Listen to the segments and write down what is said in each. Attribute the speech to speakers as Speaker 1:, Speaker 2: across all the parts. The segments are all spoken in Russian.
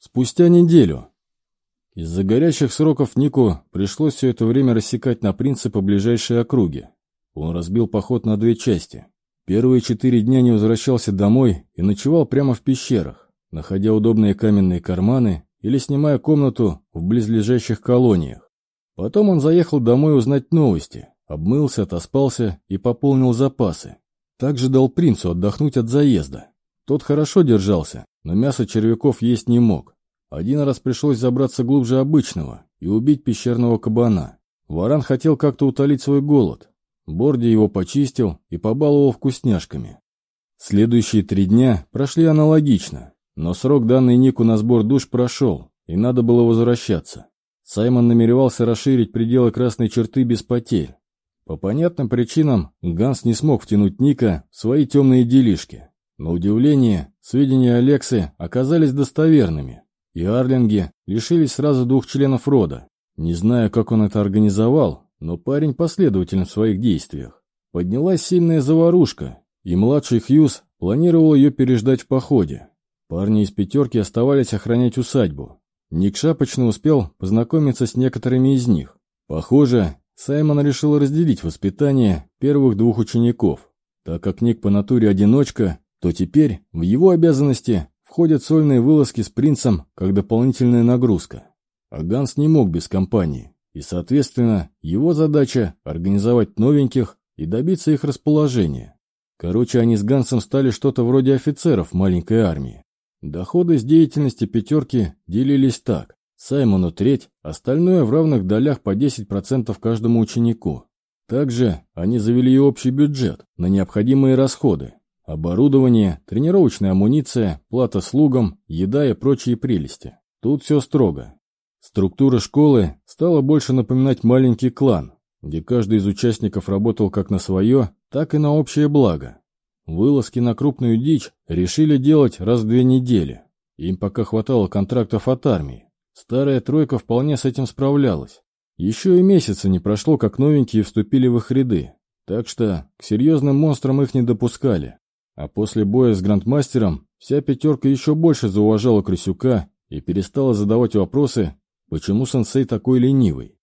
Speaker 1: спустя неделю. Из-за горячих сроков Нику пришлось все это время рассекать на принципы ближайшей округи. Он разбил поход на две части. Первые четыре дня не возвращался домой и ночевал прямо в пещерах, находя удобные каменные карманы или снимая комнату в близлежащих колониях. Потом он заехал домой узнать новости, обмылся, отоспался и пополнил запасы. Также дал принцу отдохнуть от заезда. Тот хорошо держался, но мясо червяков есть не мог. Один раз пришлось забраться глубже обычного и убить пещерного кабана. Варан хотел как-то утолить свой голод. Борди его почистил и побаловал вкусняшками. Следующие три дня прошли аналогично, но срок, данный Нику на сбор душ, прошел, и надо было возвращаться. Саймон намеревался расширить пределы красной черты без потерь. По понятным причинам Ганс не смог втянуть Ника в свои темные делишки. На удивление, сведения Алексы оказались достоверными, и Арлинги лишились сразу двух членов рода. Не знаю, как он это организовал, но парень последователен в своих действиях. Поднялась сильная заварушка, и младший Хьюз планировал ее переждать в походе. Парни из пятерки оставались охранять усадьбу. Ник шапочно успел познакомиться с некоторыми из них. Похоже, Саймон решил разделить воспитание первых двух учеников. Так как Ник по натуре одиночка, то теперь в его обязанности входят сольные вылазки с принцем как дополнительная нагрузка. А Ганс не мог без компании, и, соответственно, его задача – организовать новеньких и добиться их расположения. Короче, они с Гансом стали что-то вроде офицеров маленькой армии. Доходы с деятельности пятерки делились так. Саймону треть, остальное в равных долях по 10% каждому ученику. Также они завели и общий бюджет на необходимые расходы, Оборудование, тренировочная амуниция, плата слугам, еда и прочие прелести. Тут все строго. Структура школы стала больше напоминать маленький клан, где каждый из участников работал как на свое, так и на общее благо. Вылазки на крупную дичь решили делать раз в две недели. Им пока хватало контрактов от армии. Старая тройка вполне с этим справлялась. Еще и месяца не прошло, как новенькие вступили в их ряды. Так что к серьезным монстрам их не допускали. А после боя с Грандмастером вся пятерка еще больше зауважала Крысюка и перестала задавать вопросы, почему сенсей такой ленивый.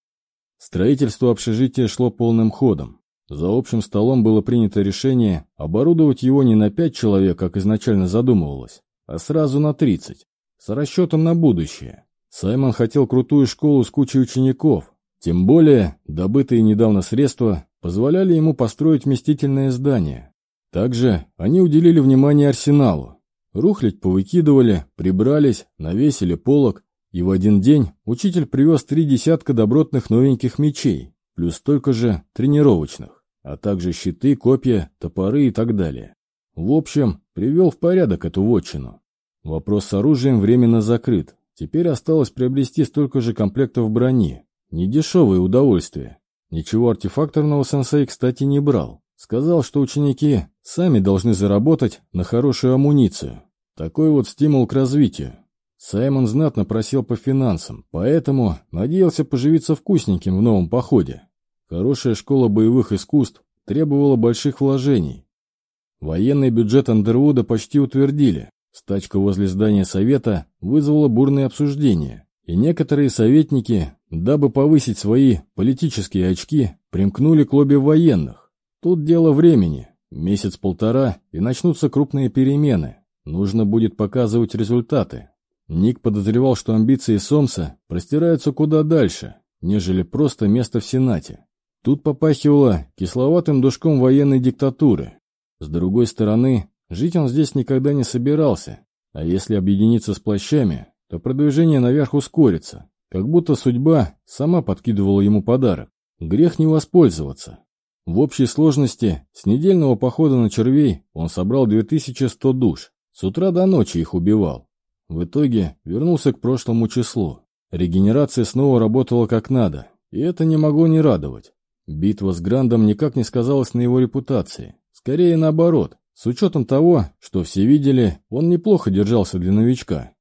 Speaker 1: Строительство общежития шло полным ходом. За общим столом было принято решение оборудовать его не на пять человек, как изначально задумывалось, а сразу на тридцать, с расчетом на будущее. Саймон хотел крутую школу с кучей учеников, тем более добытые недавно средства позволяли ему построить вместительное здание, также они уделили внимание арсеналу. Рухлядь повыкидывали, прибрались, навесили полок, и в один день учитель привез три десятка добротных новеньких мечей, плюс столько же тренировочных, а также щиты, копья, топоры и так далее. В общем, привел в порядок эту вотчину. Вопрос с оружием временно закрыт. Теперь осталось приобрести столько же комплектов брони. Недешевое удовольствие. Ничего артефакторного сенсей, кстати, не брал. Сказал, что ученики сами должны заработать на хорошую амуницию. Такой вот стимул к развитию. Саймон знатно просил по финансам, поэтому надеялся поживиться вкусненьким в новом походе. Хорошая школа боевых искусств требовала больших вложений. Военный бюджет Андервуда почти утвердили. Стачка возле здания совета вызвала бурные обсуждения, и некоторые советники, дабы повысить свои политические очки, примкнули к лобби военных. Тут дело времени. Месяц-полтора, и начнутся крупные перемены. Нужно будет показывать результаты. Ник подозревал, что амбиции Сомса простираются куда дальше, нежели просто место в Сенате. Тут попахивало кисловатым душком военной диктатуры. С другой стороны, жить он здесь никогда не собирался, а если объединиться с плащами, то продвижение наверх ускорится, как будто судьба сама подкидывала ему подарок. Грех не воспользоваться. В общей сложности с недельного похода на червей он собрал 2100 душ. С утра до ночи их убивал. В итоге вернулся к прошлому числу. Регенерация снова работала как надо, и это не могло не радовать. Битва с Грандом никак не сказалась на его репутации. Скорее наоборот, с учетом того, что все видели, он неплохо держался для новичка.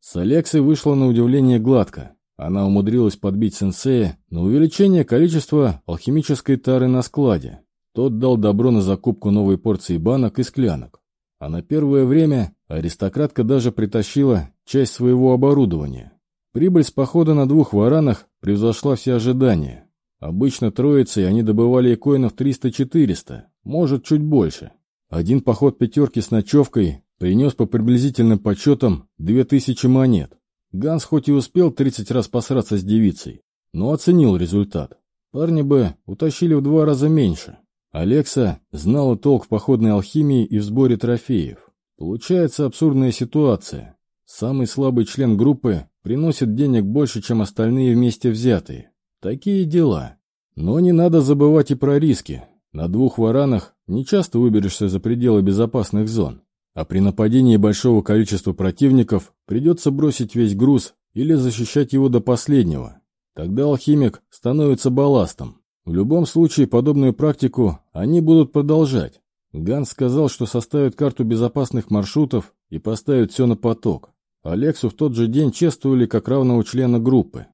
Speaker 1: С Алексой вышло на удивление гладко. Она умудрилась подбить сенсея на увеличение количества алхимической тары на складе. Тот дал добро на закупку новой порции банок и склянок. А на первое время аристократка даже притащила часть своего оборудования. Прибыль с похода на двух варанах превзошла все ожидания. Обычно троицей они добывали коинов 300-400, может, чуть больше. Один поход пятерки с ночевкой принес по приблизительным подсчетам 2000 монет. Ганс хоть и успел 30 раз посраться с девицей, но оценил результат. Парни бы утащили в два раза меньше. Алекса знала толк в походной алхимии и в сборе трофеев. Получается абсурдная ситуация. Самый слабый член группы приносит денег больше, чем остальные вместе взятые. Такие дела. Но не надо забывать и про риски. На двух варанах не часто выберешься за пределы безопасных зон. А при нападении большого количества противников придется бросить весь груз или защищать его до последнего. Тогда алхимик становится балластом. В любом случае, подобную практику они будут продолжать. Ганс сказал, что составят карту безопасных маршрутов и поставят все на поток. Алексу в тот же день чествовали как равного члена группы.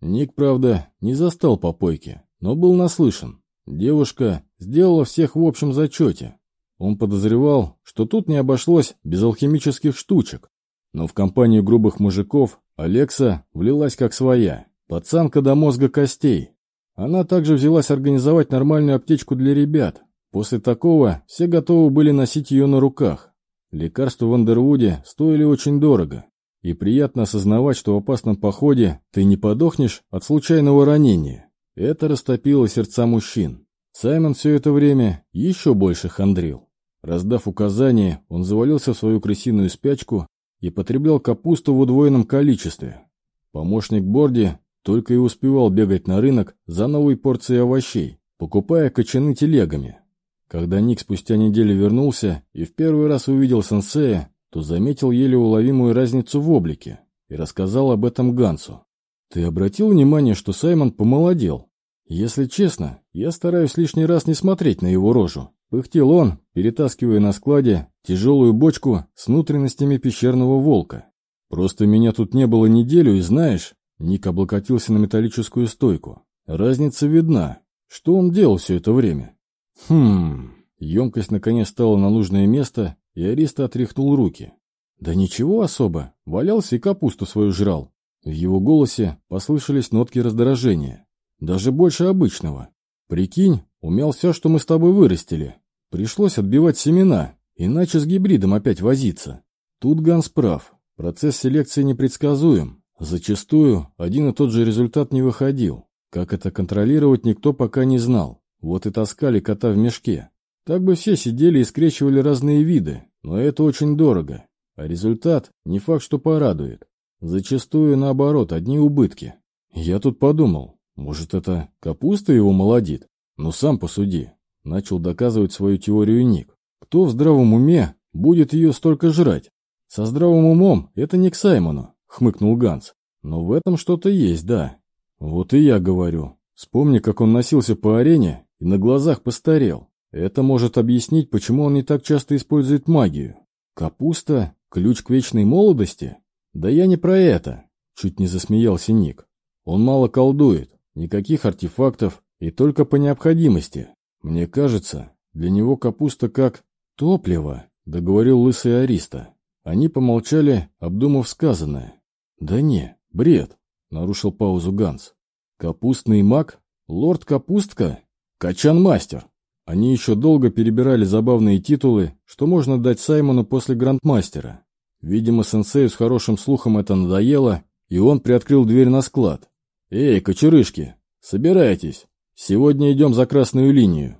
Speaker 1: Ник, правда, не застал попойки, но был наслышан. Девушка сделала всех в общем зачете. Он подозревал, что тут не обошлось без алхимических штучек. Но в компанию грубых мужиков Алекса влилась как своя, пацанка до мозга костей, она также взялась организовать нормальную аптечку для ребят. После такого все готовы были носить ее на руках. Лекарства в Андервуде стоили очень дорого. И приятно осознавать, что в опасном походе ты не подохнешь от случайного ранения. Это растопило сердца мужчин. Саймон все это время еще больше хандрил. Раздав указания, он завалился в свою крысиную спячку и потреблял капусту в удвоенном количестве. Помощник Борди только и успевал бегать на рынок за новой порцией овощей, покупая кочаны телегами. Когда Ник спустя неделю вернулся и в первый раз увидел сенсея, то заметил еле уловимую разницу в облике и рассказал об этом Гансу. «Ты обратил внимание, что Саймон помолодел? Если честно, я стараюсь лишний раз не смотреть на его рожу», пыхтел он, перетаскивая на складе тяжелую бочку с внутренностями пещерного волка. «Просто меня тут не было неделю, и знаешь, Ник облокотился на металлическую стойку. Разница видна. Что он делал все это время? Хм... Емкость наконец стала на нужное место, и Ариста отряхнул руки. Да ничего особо, валялся и капусту свою жрал. В его голосе послышались нотки раздражения. Даже больше обычного. Прикинь, умел все, что мы с тобой вырастили. Пришлось отбивать семена, иначе с гибридом опять возиться. Тут Ганс прав. Процесс селекции непредсказуем. Зачастую один и тот же результат не выходил. Как это контролировать, никто пока не знал. Вот и таскали кота в мешке. Так бы все сидели и скрещивали разные виды, но это очень дорого. А результат не факт, что порадует. Зачастую, наоборот, одни убытки. Я тут подумал, может, это капуста его молодит? Ну, сам посуди. Начал доказывать свою теорию Ник. Кто в здравом уме будет ее столько жрать? Со здравым умом это не к Саймону хмыкнул Ганс. Но в этом что-то есть, да. Вот и я говорю. Вспомни, как он носился по арене и на глазах постарел. Это может объяснить, почему он не так часто использует магию. Капуста – ключ к вечной молодости? Да я не про это. Чуть не засмеялся Ник. Он мало колдует, никаких артефактов и только по необходимости. Мне кажется, для него капуста как топливо, договорил лысый Ариста. Они помолчали, обдумав сказанное. «Да не, бред», — нарушил паузу Ганс. «Капустный маг? Лорд Капустка? Качан-мастер». Они еще долго перебирали забавные титулы, что можно дать Саймону после грандмастера. Видимо, сенсею с хорошим слухом это надоело, и он приоткрыл дверь на склад. «Эй, кочерышки, собирайтесь. Сегодня идем за красную линию».